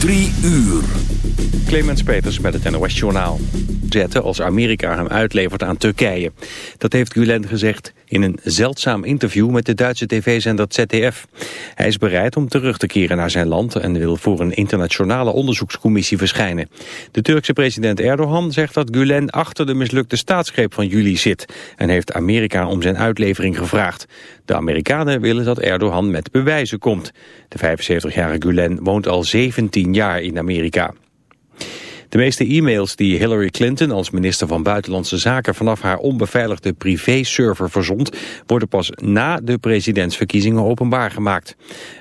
Drie uur. Clemens Peters met het NOS Journaal. Zetten als Amerika hem uitlevert aan Turkije. Dat heeft Gulen gezegd in een zeldzaam interview met de Duitse tv-zender ZDF. Hij is bereid om terug te keren naar zijn land en wil voor een internationale onderzoekscommissie verschijnen. De Turkse president Erdogan zegt dat Gulen achter de mislukte staatsgreep van juli zit en heeft Amerika om zijn uitlevering gevraagd. De Amerikanen willen dat Erdogan met bewijzen komt. De 75-jarige Gulen woont al 17 jaar in Amerika. De meeste e-mails die Hillary Clinton als minister van Buitenlandse Zaken vanaf haar onbeveiligde privé-server verzond, worden pas na de presidentsverkiezingen openbaar gemaakt.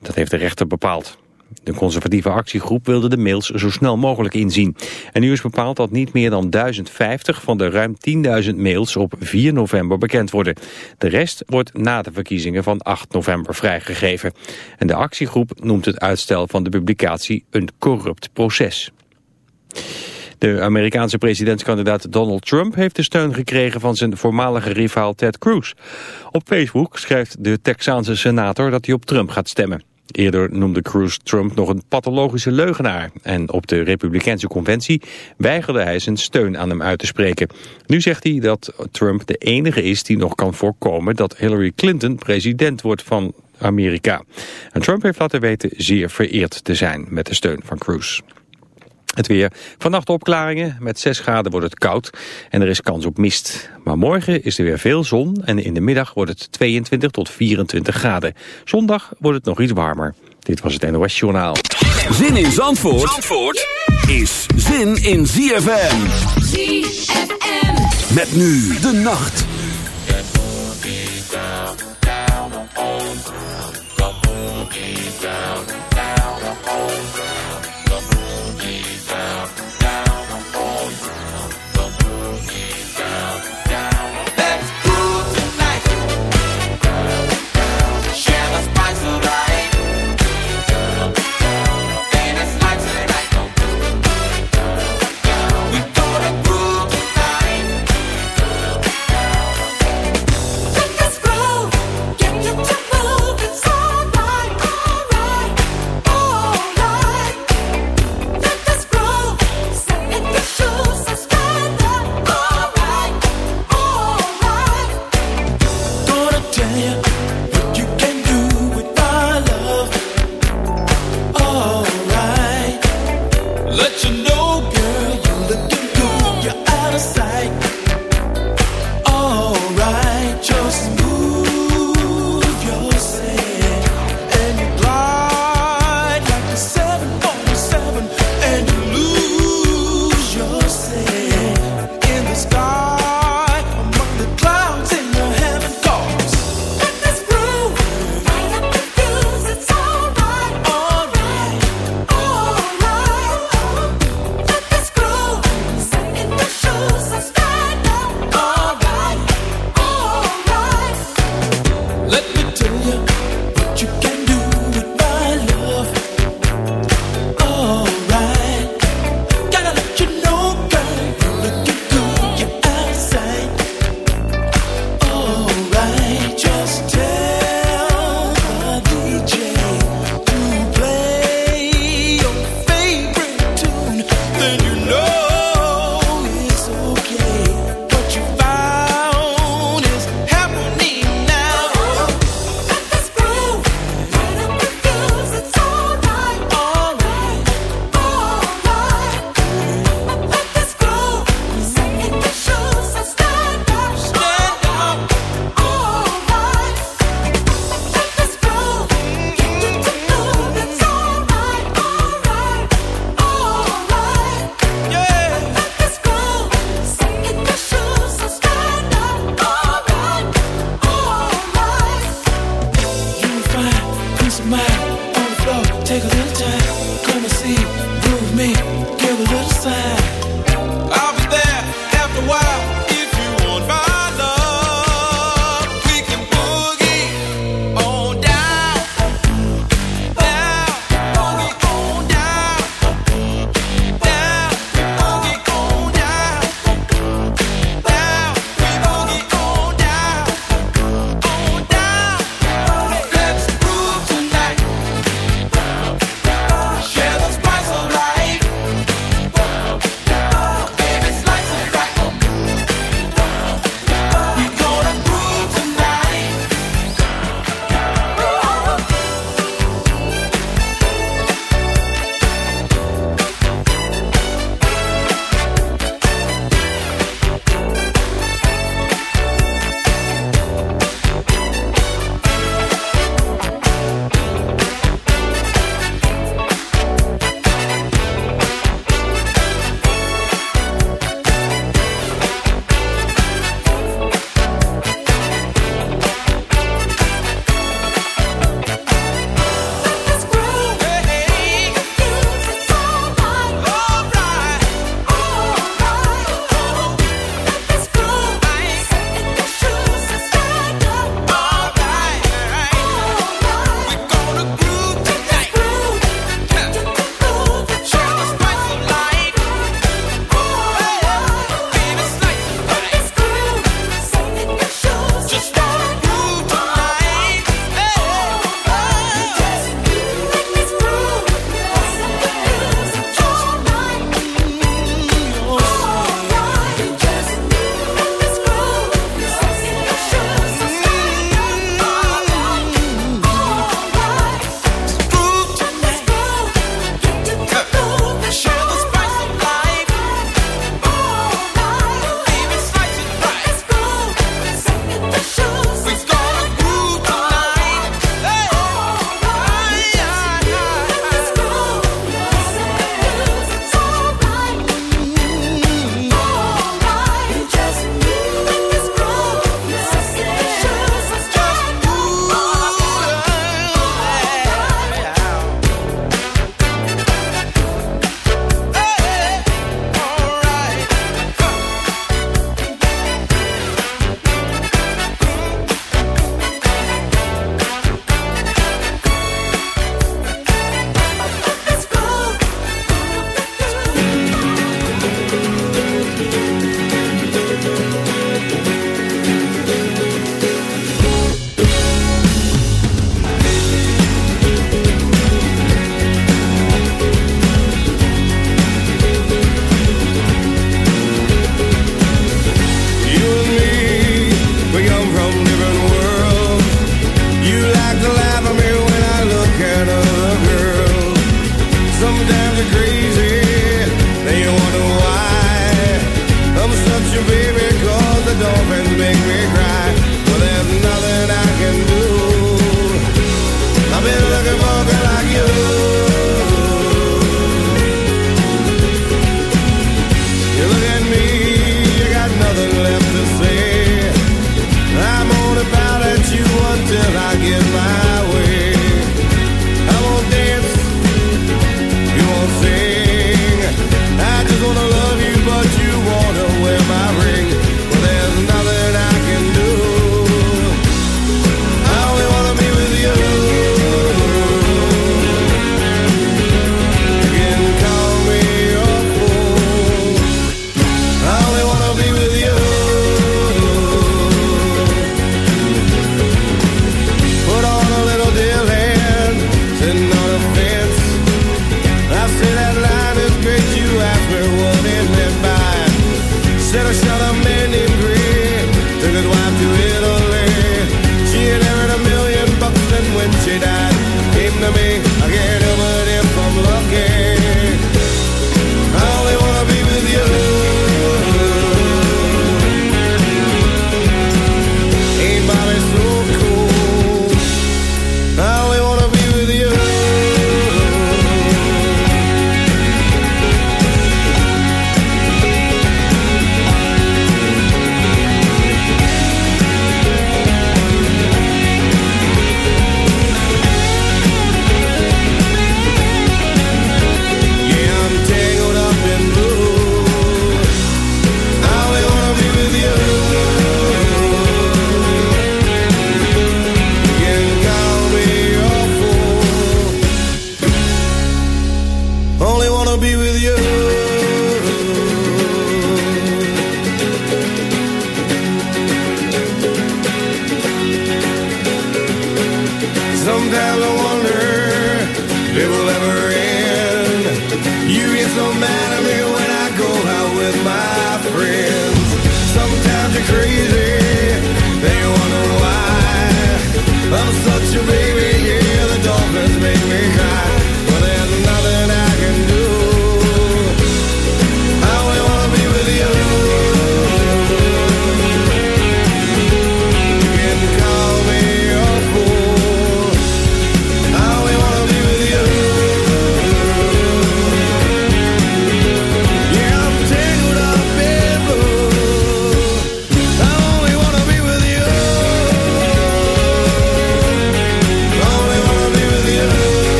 Dat heeft de rechter bepaald. De conservatieve actiegroep wilde de mails zo snel mogelijk inzien. En nu is bepaald dat niet meer dan 1050 van de ruim 10.000 mails op 4 november bekend worden. De rest wordt na de verkiezingen van 8 november vrijgegeven. En de actiegroep noemt het uitstel van de publicatie een corrupt proces. De Amerikaanse presidentskandidaat Donald Trump heeft de steun gekregen van zijn voormalige rivaal Ted Cruz. Op Facebook schrijft de Texaanse senator dat hij op Trump gaat stemmen. Eerder noemde Cruz Trump nog een pathologische leugenaar. En op de Republikeinse conventie weigerde hij zijn steun aan hem uit te spreken. Nu zegt hij dat Trump de enige is die nog kan voorkomen dat Hillary Clinton president wordt van Amerika. En Trump heeft laten weten zeer vereerd te zijn met de steun van Cruz. Het weer. Vannacht opklaringen. Met 6 graden wordt het koud en er is kans op mist. Maar morgen is er weer veel zon en in de middag wordt het 22 tot 24 graden. Zondag wordt het nog iets warmer. Dit was het NOS Journaal. Zin in Zandvoort, Zandvoort is zin in ZFM. ZFM. Met nu de nacht.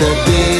the daylight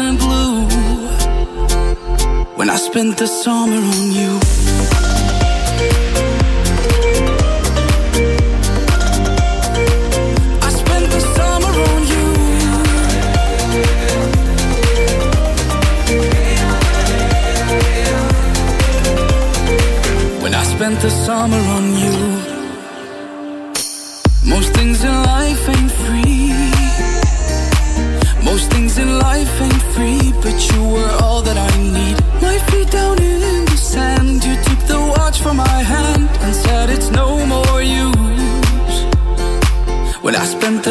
Sky blue. When I spent the summer on you. I spent the summer on you. When I spent the summer on